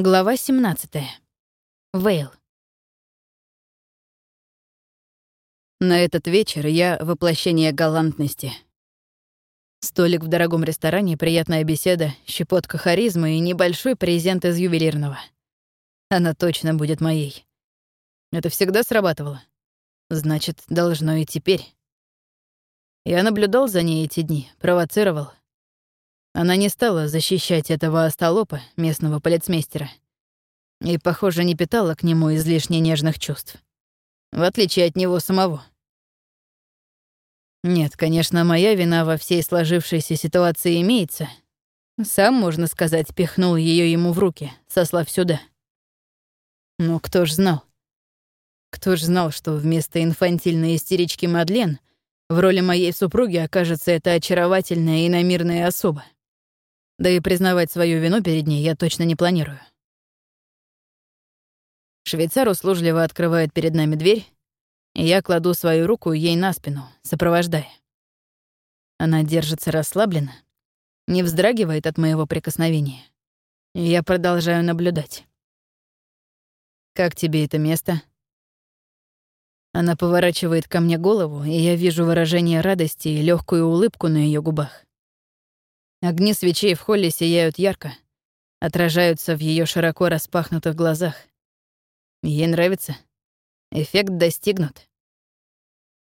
Глава 17. Вейл. На этот вечер я — воплощение галантности. Столик в дорогом ресторане, приятная беседа, щепотка харизмы и небольшой презент из ювелирного. Она точно будет моей. Это всегда срабатывало. Значит, должно и теперь. Я наблюдал за ней эти дни, провоцировал. Она не стала защищать этого остолопа, местного полицмейстера, и, похоже, не питала к нему излишне нежных чувств. В отличие от него самого. Нет, конечно, моя вина во всей сложившейся ситуации имеется. Сам, можно сказать, пихнул ее ему в руки, сослав сюда. Но кто ж знал? Кто ж знал, что вместо инфантильной истерички Мадлен в роли моей супруги окажется эта очаровательная и намирная особа? Да и признавать свою вину перед ней я точно не планирую. Швейцар услужливо открывает перед нами дверь, и я кладу свою руку ей на спину, сопровождая. Она держится расслабленно, не вздрагивает от моего прикосновения. И я продолжаю наблюдать. «Как тебе это место?» Она поворачивает ко мне голову, и я вижу выражение радости и легкую улыбку на ее губах. Огни свечей в холле сияют ярко, отражаются в ее широко распахнутых глазах. Ей нравится. Эффект достигнут.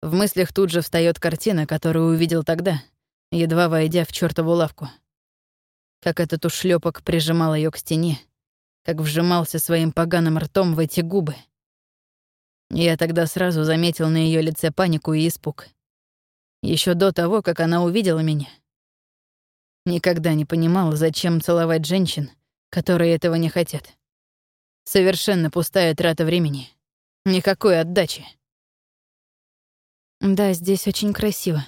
В мыслях тут же встает картина, которую увидел тогда, едва войдя в чертову лавку. Как этот ушлепок прижимал ее к стене, как вжимался своим поганым ртом в эти губы. Я тогда сразу заметил на ее лице панику и испуг. Еще до того, как она увидела меня — Никогда не понимал, зачем целовать женщин, которые этого не хотят. Совершенно пустая трата времени. Никакой отдачи. Да, здесь очень красиво.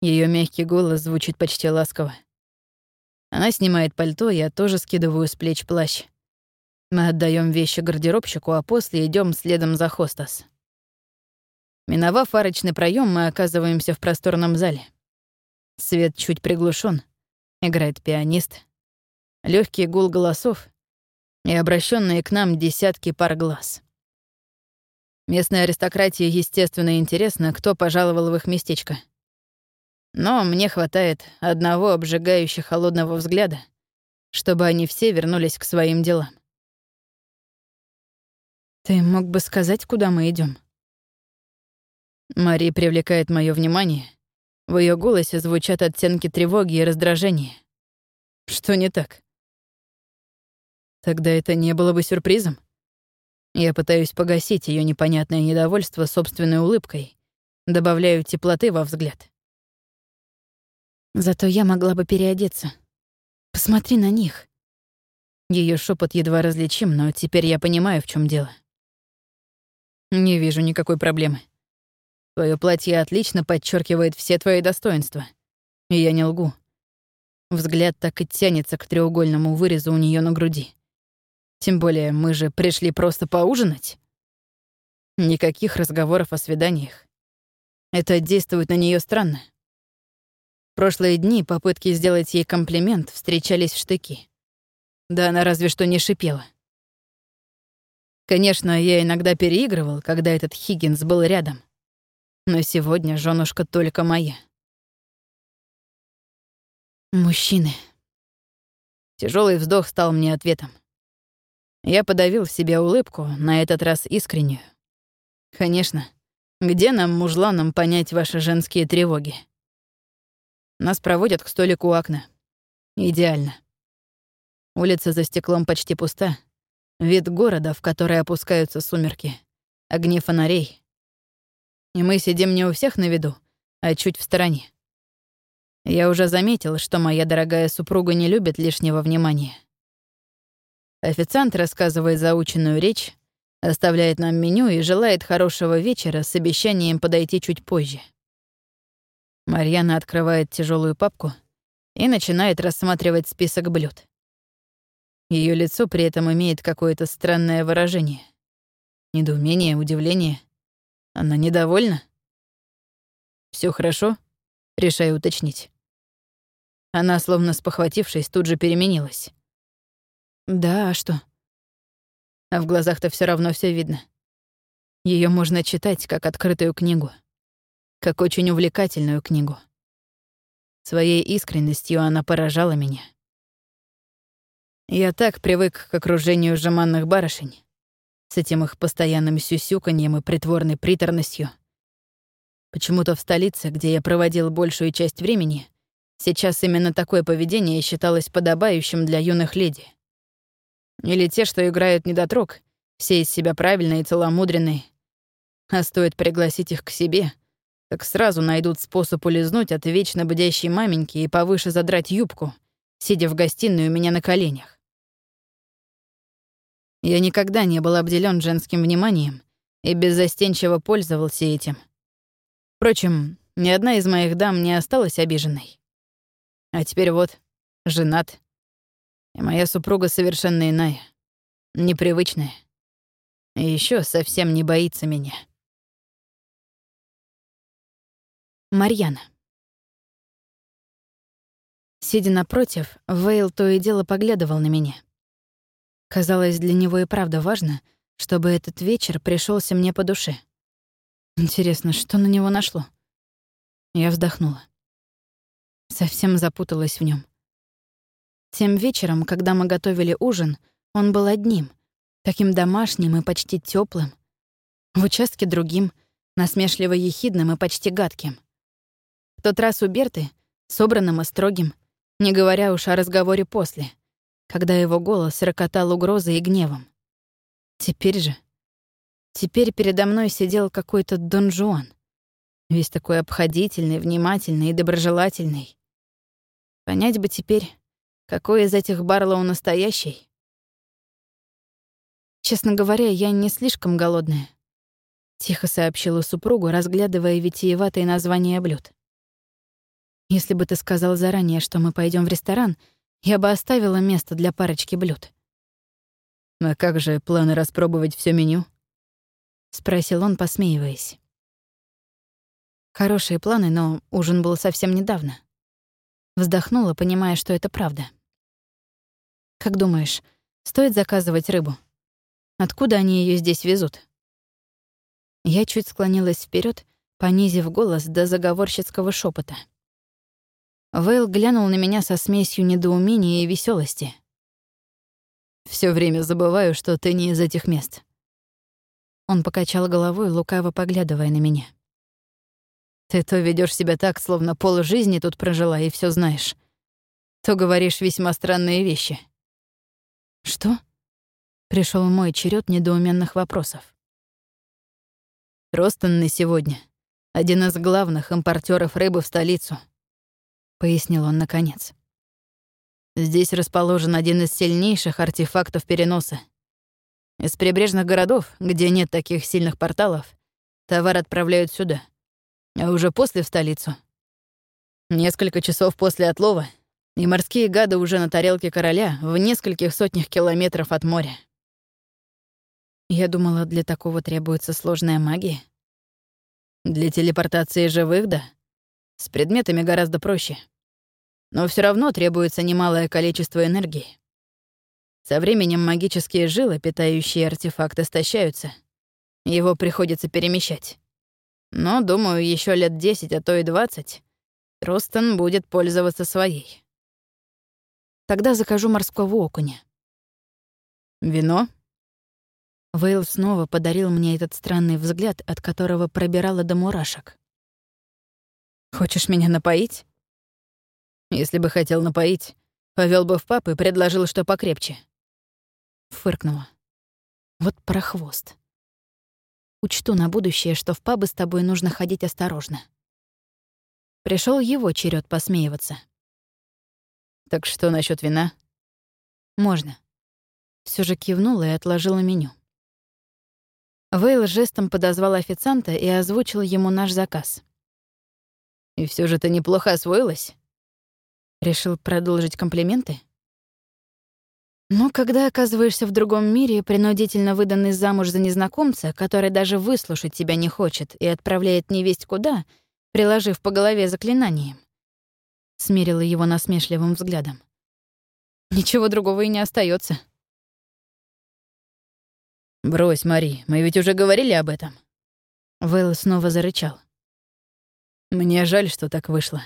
Ее мягкий голос звучит почти ласково. Она снимает пальто, я тоже скидываю с плеч плащ. Мы отдаем вещи гардеробщику, а после идем следом за хостас. Миновав арочный проем, мы оказываемся в просторном зале. Свет чуть приглушен, играет пианист. Легкий гул голосов и обращенные к нам десятки пар глаз. Местной аристократии, естественно, интересно, кто пожаловал в их местечко. Но мне хватает одного обжигающего холодного взгляда, чтобы они все вернулись к своим делам. «Ты мог бы сказать, куда мы идем? Мари привлекает мое внимание, в ее голосе звучат оттенки тревоги и раздражения. Что не так? Тогда это не было бы сюрпризом. Я пытаюсь погасить ее непонятное недовольство собственной улыбкой, добавляю теплоты во взгляд. Зато я могла бы переодеться. Посмотри на них. Ее шепот едва различим, но теперь я понимаю, в чем дело. Не вижу никакой проблемы. Твое платье отлично подчеркивает все твои достоинства. И я не лгу. Взгляд так и тянется к треугольному вырезу у нее на груди. Тем более мы же пришли просто поужинать. Никаких разговоров о свиданиях. Это действует на нее странно. прошлые дни попытки сделать ей комплимент встречались в штыки. Да она разве что не шипела. Конечно, я иногда переигрывал, когда этот Хиггинс был рядом. Но сегодня женушка только моя. Мужчины. Тяжелый вздох стал мне ответом. Я подавил в себе улыбку, на этот раз искреннюю. Конечно, где нам, мужланам, понять ваши женские тревоги? Нас проводят к столику у окна. Идеально. Улица за стеклом почти пуста. Вид города, в который опускаются сумерки. Огни фонарей и мы сидим не у всех на виду, а чуть в стороне. Я уже заметил, что моя дорогая супруга не любит лишнего внимания. Официант рассказывает заученную речь, оставляет нам меню и желает хорошего вечера с обещанием подойти чуть позже. Марьяна открывает тяжелую папку и начинает рассматривать список блюд. Ее лицо при этом имеет какое-то странное выражение. Недоумение, удивление — она недовольна? Все хорошо?» — решаю уточнить. Она, словно спохватившись, тут же переменилась. Да, а что? А в глазах-то все равно все видно. Ее можно читать как открытую книгу, как очень увлекательную книгу. Своей искренностью она поражала меня. Я так привык к окружению жеманных барышень, с этим их постоянным сюсюканьем и притворной приторностью. Почему-то в столице, где я проводил большую часть времени, сейчас именно такое поведение считалось подобающим для юных леди. Или те, что играют недотрог, все из себя правильные и целомудренные. А стоит пригласить их к себе, так сразу найдут способ улизнуть от вечно будящей маменьки и повыше задрать юбку, сидя в гостиной у меня на коленях. Я никогда не был обделен женским вниманием и беззастенчиво пользовался этим. Впрочем, ни одна из моих дам не осталась обиженной. А теперь вот, женат. И моя супруга совершенно иная, непривычная. И еще совсем не боится меня. Марьяна. Сидя напротив, Вейл то и дело поглядывал на меня. Казалось, для него и правда важно, чтобы этот вечер пришелся мне по душе. Интересно, что на него нашло? Я вздохнула. Совсем запуталась в нем. Тем вечером, когда мы готовили ужин, он был одним, таким домашним и почти теплым. В участке другим, насмешливо ехидным и почти гадким. В тот раз у Берты, собранным и строгим, не говоря уж о разговоре после, когда его голос рокотал угрозой и гневом. Теперь же... Теперь передо мной сидел какой-то Дон Жуан. Весь такой обходительный, внимательный и доброжелательный. Понять бы теперь, какой из этих Барлоу настоящий. Честно говоря, я не слишком голодная. Тихо сообщила супругу, разглядывая витиеватые названия блюд. Если бы ты сказал заранее, что мы пойдем в ресторан, я бы оставила место для парочки блюд. А как же планы распробовать все меню? спросил он, посмеиваясь. Хорошие планы, но ужин был совсем недавно. Вздохнула, понимая, что это правда. Как думаешь, стоит заказывать рыбу? Откуда они ее здесь везут? Я чуть склонилась вперед, понизив голос до заговорщицкого шепота. Вейл глянул на меня со смесью недоумения и веселости. Все время забываю, что ты не из этих мест». Он покачал головой, лукаво поглядывая на меня. «Ты то ведешь себя так, словно пол жизни тут прожила и все знаешь, то говоришь весьма странные вещи». «Что?» Пришел мой черед недоуменных вопросов. Ростон на сегодня — один из главных импортеров рыбы в столицу —— пояснил он наконец. «Здесь расположен один из сильнейших артефактов переноса. Из прибрежных городов, где нет таких сильных порталов, товар отправляют сюда, а уже после — в столицу. Несколько часов после отлова, и морские гады уже на тарелке короля в нескольких сотнях километров от моря. Я думала, для такого требуется сложная магия. Для телепортации живых — да. С предметами гораздо проще. Но все равно требуется немалое количество энергии. Со временем магические жилы, питающие артефакт, истощаются. Его приходится перемещать. Но, думаю, еще лет 10, а то и 20 Ростон будет пользоваться своей. Тогда закажу морского окуня. Вино? Вейл снова подарил мне этот странный взгляд, от которого пробирало до мурашек. Хочешь меня напоить? Если бы хотел напоить, повел бы в пап и предложил, что покрепче. Фыркнула. Вот прохвост. Учту на будущее, что в пабы с тобой нужно ходить осторожно. Пришел его черед посмеиваться. Так что насчет вина? Можно. Все же кивнула и отложила меню. Вейл жестом подозвал официанта и озвучил ему наш заказ. И все же ты неплохо освоилась. Решил продолжить комплименты? Но когда оказываешься в другом мире, принудительно выданный замуж за незнакомца, который даже выслушать тебя не хочет и отправляет невесть куда, приложив по голове заклинанием, смирила его насмешливым взглядом. Ничего другого и не остается, «Брось, Мари, мы ведь уже говорили об этом». Вэлл снова зарычал. «Мне жаль, что так вышло».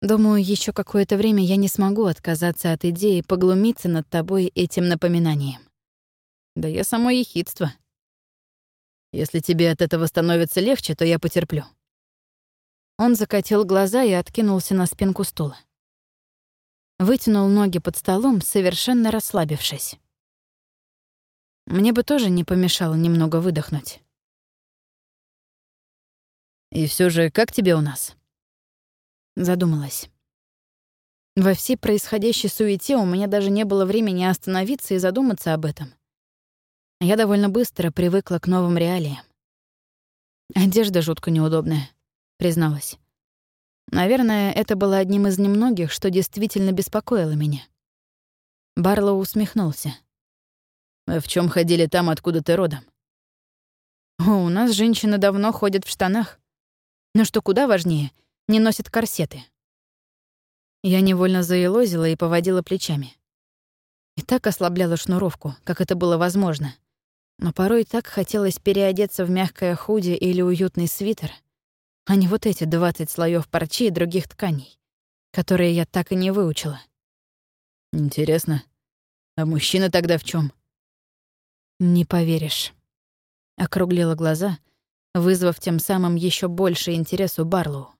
Думаю, еще какое-то время я не смогу отказаться от идеи поглумиться над тобой этим напоминанием. Да я само ехидство. Если тебе от этого становится легче, то я потерплю. Он закатил глаза и откинулся на спинку стула. Вытянул ноги под столом, совершенно расслабившись. Мне бы тоже не помешало немного выдохнуть. «И все же, как тебе у нас?» Задумалась. Во всей происходящей суете у меня даже не было времени остановиться и задуматься об этом. Я довольно быстро привыкла к новым реалиям. Одежда жутко неудобная, призналась. Наверное, это было одним из немногих, что действительно беспокоило меня. Барлоу усмехнулся. В чем ходили там, откуда ты родом? О, у нас женщины давно ходят в штанах. Но что куда важнее, не носят корсеты. Я невольно заелозила и поводила плечами. И так ослабляла шнуровку, как это было возможно. Но порой так хотелось переодеться в мягкое худи или уютный свитер, а не вот эти 20 слоев парчи и других тканей, которые я так и не выучила. Интересно, а мужчина тогда в чем? «Не поверишь». Округлила глаза, вызвав тем самым еще больше интерес у Барлоу.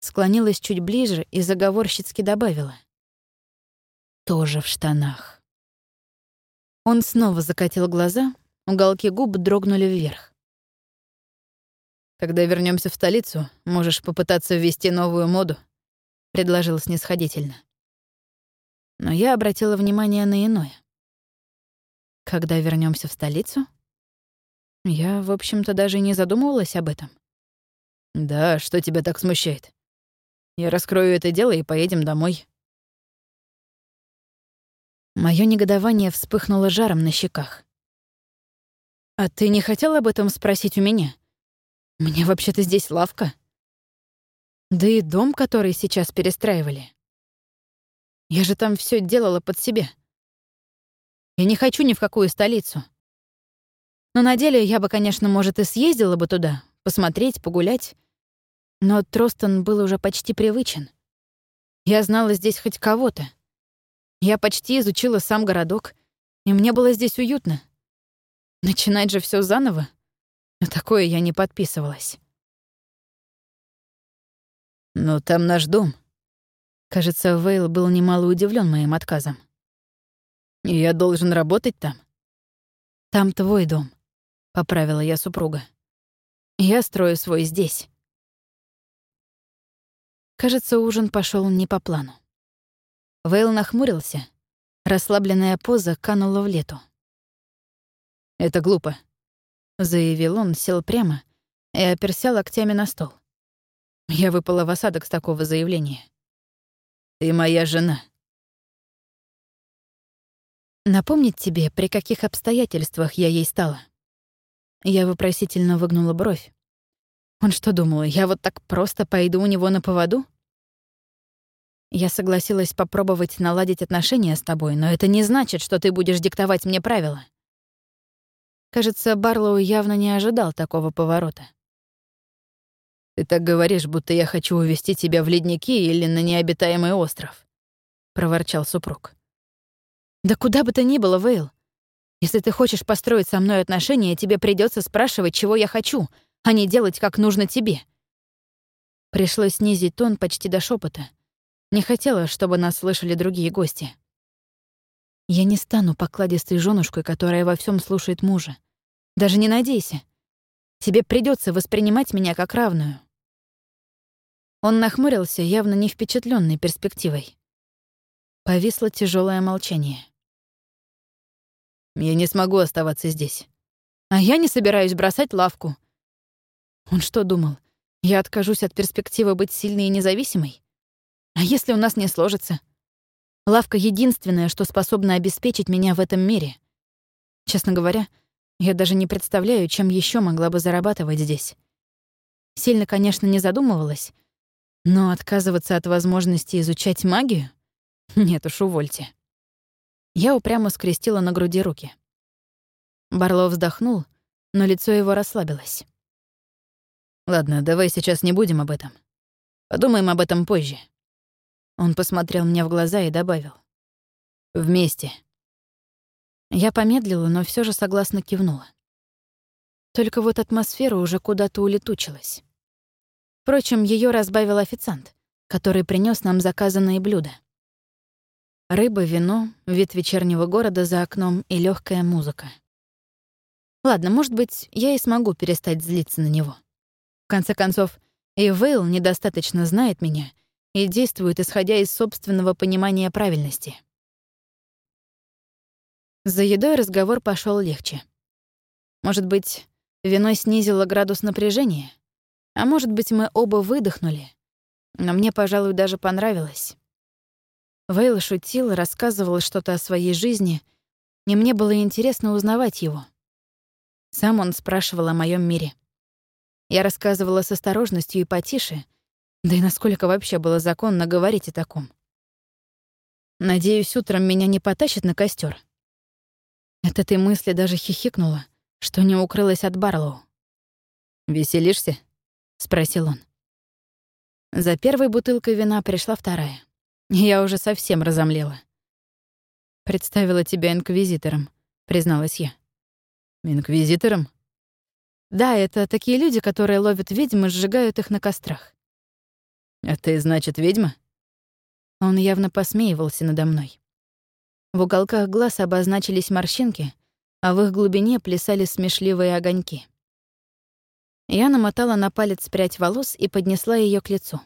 Склонилась чуть ближе и заговорщицки добавила. «Тоже в штанах». Он снова закатил глаза, уголки губ дрогнули вверх. «Когда вернемся в столицу, можешь попытаться ввести новую моду», — предложил снисходительно. Но я обратила внимание на иное. Когда вернемся в столицу? Я, в общем-то, даже не задумывалась об этом. Да, что тебя так смущает? Я раскрою это дело и поедем домой. Моё негодование вспыхнуло жаром на щеках. «А ты не хотел об этом спросить у меня? Мне вообще-то здесь лавка. Да и дом, который сейчас перестраивали. Я же там все делала под себя. Я не хочу ни в какую столицу. Но на деле я бы, конечно, может, и съездила бы туда, посмотреть, погулять. Но Тростон был уже почти привычен. Я знала здесь хоть кого-то. Я почти изучила сам городок, и мне было здесь уютно. Начинать же все заново? На такое я не подписывалась. «Но там наш дом». Кажется, Вейл был немало удивлен моим отказом. «Я должен работать там?» «Там твой дом», — поправила я супруга. «Я строю свой здесь». Кажется, ужин пошел не по плану. Вейл нахмурился. Расслабленная поза канула в лету. «Это глупо», — заявил он, сел прямо и оперся локтями на стол. Я выпала в осадок с такого заявления. «Ты моя жена», Напомнить тебе, при каких обстоятельствах я ей стала?» Я вопросительно выгнула бровь. Он что думал, я вот так просто пойду у него на поводу? Я согласилась попробовать наладить отношения с тобой, но это не значит, что ты будешь диктовать мне правила. Кажется, Барлоу явно не ожидал такого поворота. «Ты так говоришь, будто я хочу увезти тебя в ледники или на необитаемый остров», — проворчал супруг. Да куда бы то ни было, Вейл. Если ты хочешь построить со мной отношения, тебе придется спрашивать, чего я хочу, а не делать, как нужно тебе. Пришлось снизить тон почти до шепота. Не хотела, чтобы нас слышали другие гости. Я не стану покладистой женушкой, которая во всем слушает мужа. Даже не надейся. Тебе придется воспринимать меня как равную. Он нахмурился, явно не впечатленный перспективой. Повисло тяжелое молчание. Я не смогу оставаться здесь. А я не собираюсь бросать лавку. Он что думал? Я откажусь от перспективы быть сильной и независимой? А если у нас не сложится? Лавка — единственное, что способно обеспечить меня в этом мире. Честно говоря, я даже не представляю, чем еще могла бы зарабатывать здесь. Сильно, конечно, не задумывалась, но отказываться от возможности изучать магию? Нет уж, увольте. Я упрямо скрестила на груди руки. Барло вздохнул, но лицо его расслабилось. «Ладно, давай сейчас не будем об этом. Подумаем об этом позже». Он посмотрел мне в глаза и добавил. «Вместе». Я помедлила, но все же согласно кивнула. Только вот атмосфера уже куда-то улетучилась. Впрочем, ее разбавил официант, который принес нам заказанные блюда. Рыба, вино, вид вечернего города за окном и легкая музыка. Ладно, может быть, я и смогу перестать злиться на него. В конце концов, и Вейл недостаточно знает меня и действует, исходя из собственного понимания правильности. За едой разговор пошел легче. Может быть, вино снизило градус напряжения? А может быть, мы оба выдохнули? Но мне, пожалуй, даже понравилось. Вейл шутил, рассказывал что-то о своей жизни, и мне было интересно узнавать его. Сам он спрашивал о моем мире. Я рассказывала с осторожностью и потише, да и насколько вообще было законно говорить о таком. Надеюсь, утром меня не потащат на костер. От этой мысли даже хихикнула, что не укрылась от Барлоу. «Веселишься?» — спросил он. За первой бутылкой вина пришла вторая. Я уже совсем разомлела. «Представила тебя инквизитором», — призналась я. «Инквизитором?» «Да, это такие люди, которые ловят ведьм и сжигают их на кострах». «А ты, значит, ведьма?» Он явно посмеивался надо мной. В уголках глаз обозначились морщинки, а в их глубине плясали смешливые огоньки. Я намотала на палец прядь волос и поднесла ее к лицу.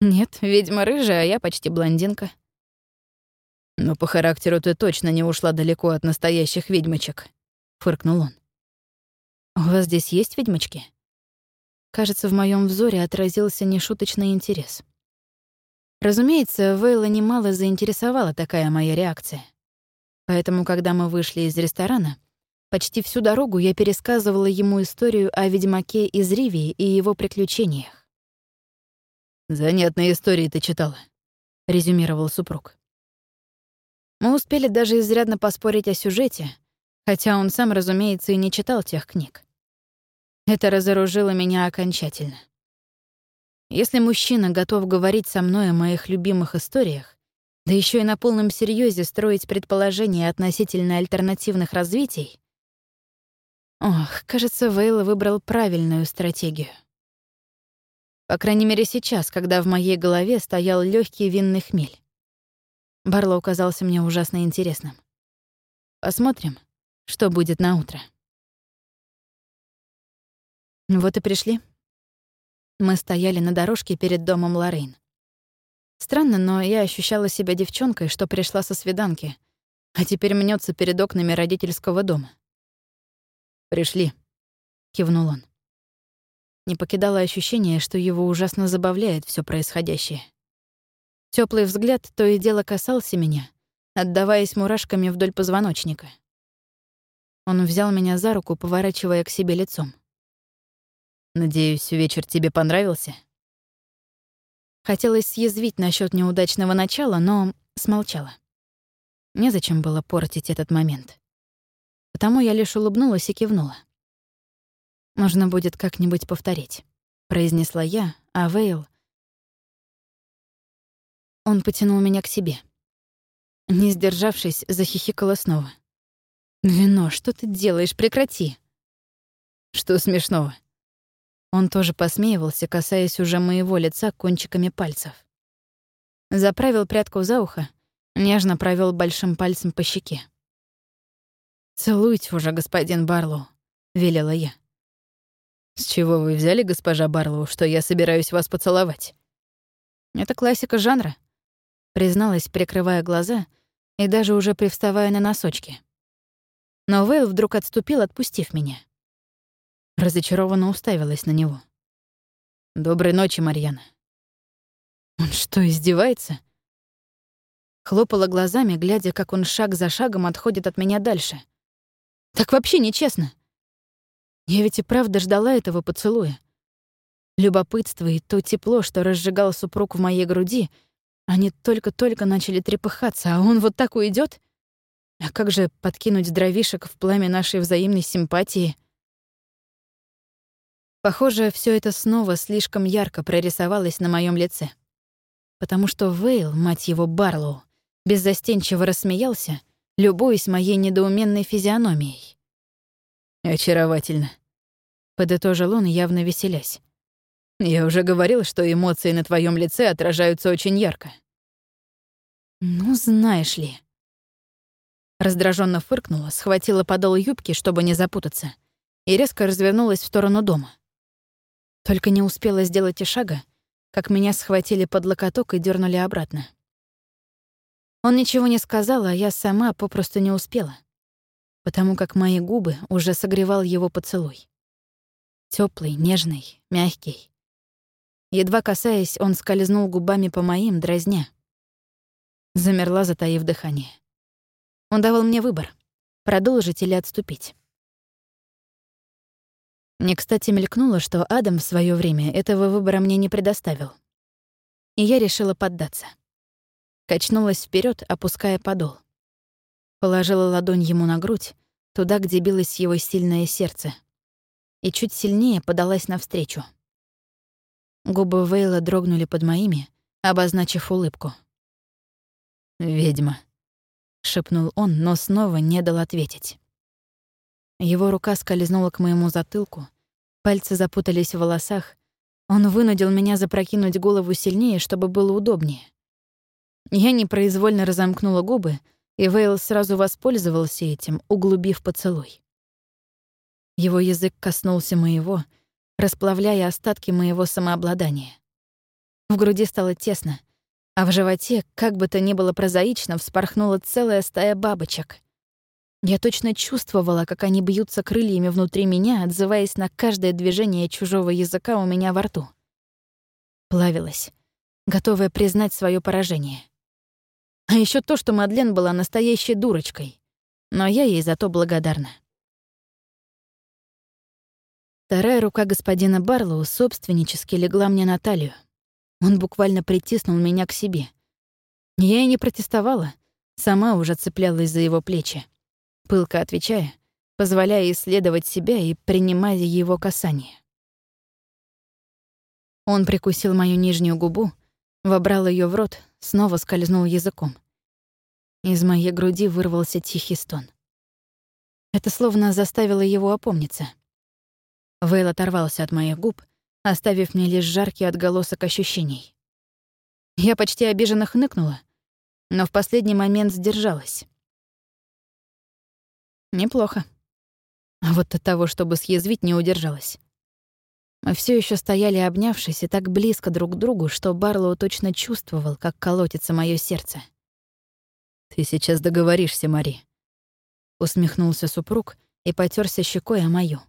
«Нет, ведьма рыжая, а я почти блондинка». «Но по характеру ты точно не ушла далеко от настоящих ведьмочек», — фыркнул он. «У вас здесь есть ведьмочки?» Кажется, в моем взоре отразился нешуточный интерес. Разумеется, Вейла немало заинтересовала такая моя реакция. Поэтому, когда мы вышли из ресторана, почти всю дорогу я пересказывала ему историю о ведьмаке из Ривии и его приключениях. «Занятные истории ты читала», — резюмировал супруг. Мы успели даже изрядно поспорить о сюжете, хотя он сам, разумеется, и не читал тех книг. Это разоружило меня окончательно. Если мужчина готов говорить со мной о моих любимых историях, да еще и на полном серьезе строить предположения относительно альтернативных развитий, ох, кажется, Вейл выбрал правильную стратегию. По крайней мере, сейчас, когда в моей голове стоял легкий винный хмель. Барло казался мне ужасно интересным. Посмотрим, что будет на утро. Вот и пришли. Мы стояли на дорожке перед домом Лорейн. Странно, но я ощущала себя девчонкой, что пришла со свиданки, а теперь мнется перед окнами родительского дома. «Пришли», — кивнул он. Не покидало ощущение, что его ужасно забавляет все происходящее. Теплый взгляд то и дело касался меня, отдаваясь мурашками вдоль позвоночника. Он взял меня за руку, поворачивая к себе лицом. Надеюсь, вечер тебе понравился? Хотелось съязвить насчет неудачного начала, но смолчала. Незачем было портить этот момент. Потому я лишь улыбнулась и кивнула. «Нужно будет как-нибудь повторить», — произнесла я, а Вейл... Он потянул меня к себе. Не сдержавшись, захихикала снова. «Вино, что ты делаешь? Прекрати!» «Что смешного?» Он тоже посмеивался, касаясь уже моего лица кончиками пальцев. Заправил прядку за ухо, нежно провел большим пальцем по щеке. «Целуйте уже, господин Барлоу», — велела я. «С чего вы взяли, госпожа Барлоу, что я собираюсь вас поцеловать?» «Это классика жанра», — призналась, прикрывая глаза и даже уже привставая на носочки. Но Вейл вдруг отступил, отпустив меня. Разочарованно уставилась на него. «Доброй ночи, Марьяна». «Он что, издевается?» Хлопала глазами, глядя, как он шаг за шагом отходит от меня дальше. «Так вообще нечестно. Я ведь и правда ждала этого поцелуя. Любопытство и то тепло, что разжигал супруг в моей груди, они только-только начали трепыхаться, а он вот так уйдет. А как же подкинуть дровишек в пламя нашей взаимной симпатии? Похоже, все это снова слишком ярко прорисовалось на моем лице. Потому что Вейл, мать его Барлоу, беззастенчиво рассмеялся, любуясь моей недоуменной физиономией. «Очаровательно», — подытожил он, явно веселясь. «Я уже говорил, что эмоции на твоем лице отражаются очень ярко». «Ну, знаешь ли...» Раздраженно фыркнула, схватила подол юбки, чтобы не запутаться, и резко развернулась в сторону дома. Только не успела сделать и шага, как меня схватили под локоток и дернули обратно. Он ничего не сказал, а я сама попросту не успела, потому как мои губы уже согревал его поцелуй. Теплый, нежный, мягкий. Едва касаясь, он скользнул губами по моим, дразня. Замерла, затаив дыхание. Он давал мне выбор — продолжить или отступить. Мне, кстати, мелькнуло, что Адам в свое время этого выбора мне не предоставил. И я решила поддаться. Качнулась вперед, опуская подол. Положила ладонь ему на грудь, туда, где билось его сильное сердце. И чуть сильнее подалась навстречу. Губы Вейла дрогнули под моими, обозначив улыбку. «Ведьма», — шепнул он, но снова не дал ответить. Его рука скользнула к моему затылку, пальцы запутались в волосах, он вынудил меня запрокинуть голову сильнее, чтобы было удобнее. Я непроизвольно разомкнула губы, и Вейл сразу воспользовался этим, углубив поцелуй. Его язык коснулся моего, расплавляя остатки моего самообладания. В груди стало тесно, а в животе, как бы то ни было прозаично, вспорхнула целая стая бабочек. Я точно чувствовала, как они бьются крыльями внутри меня, отзываясь на каждое движение чужого языка у меня во рту. Плавилась, готовая признать свое поражение. А еще то, что Мадлен была настоящей дурочкой. Но я ей зато благодарна. Вторая рука господина Барлоу собственнически легла мне на талию. Он буквально притиснул меня к себе. Я и не протестовала, сама уже цеплялась за его плечи, пылко отвечая, позволяя исследовать себя и принимая его касание. Он прикусил мою нижнюю губу, вобрал ее в рот, снова скользнул языком. Из моей груди вырвался тихий стон. Это словно заставило его опомниться. Вейл оторвался от моих губ, оставив мне лишь жаркий отголосок ощущений. Я почти обиженно хныкнула, но в последний момент сдержалась. Неплохо. А вот от того, чтобы съязвить, не удержалась. Мы все еще стояли, обнявшись, и так близко друг к другу, что Барлоу точно чувствовал, как колотится мое сердце. «Ты сейчас договоришься, Мари», — усмехнулся супруг и потерся щекой о мою.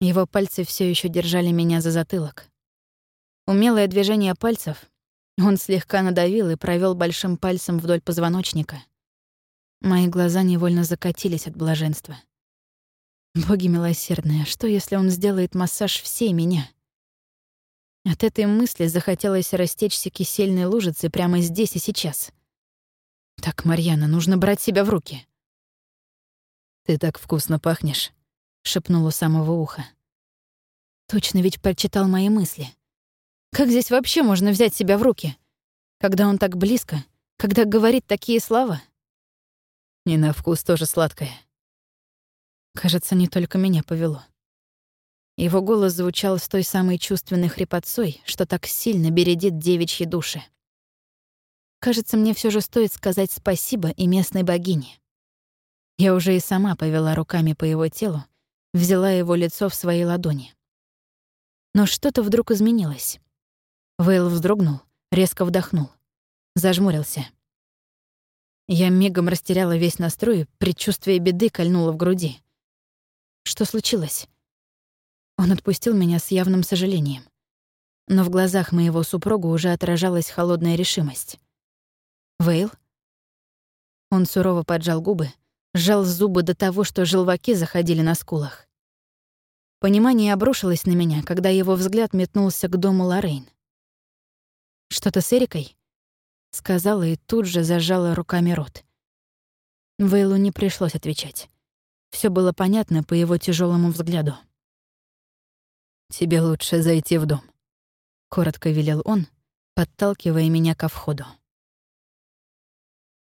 Его пальцы все еще держали меня за затылок. Умелое движение пальцев, он слегка надавил и провел большим пальцем вдоль позвоночника. Мои глаза невольно закатились от блаженства. Боги милосердные, что если он сделает массаж всей меня? От этой мысли захотелось растечься кисельной лужицей прямо здесь и сейчас. Так, Марьяна, нужно брать себя в руки. «Ты так вкусно пахнешь», — шепнул у самого уха. Точно ведь прочитал мои мысли. Как здесь вообще можно взять себя в руки? Когда он так близко, когда говорит такие слова? И на вкус тоже сладкое. Кажется, не только меня повело. Его голос звучал с той самой чувственной хрипотцой, что так сильно бередит девичьи души. Кажется, мне все же стоит сказать спасибо и местной богине. Я уже и сама повела руками по его телу, взяла его лицо в свои ладони. Но что-то вдруг изменилось. Вейл вздрогнул, резко вдохнул, зажмурился. Я мигом растеряла весь настрой, предчувствие беды кольнуло в груди. Что случилось? Он отпустил меня с явным сожалением. Но в глазах моего супруга уже отражалась холодная решимость. «Вейл?» Он сурово поджал губы, сжал зубы до того, что желваки заходили на скулах. Понимание обрушилось на меня, когда его взгляд метнулся к дому Лоррейн. «Что-то с Эрикой?» — сказала и тут же зажала руками рот. Вейлу не пришлось отвечать. Все было понятно по его тяжелому взгляду. «Тебе лучше зайти в дом», — коротко велел он, подталкивая меня ко входу.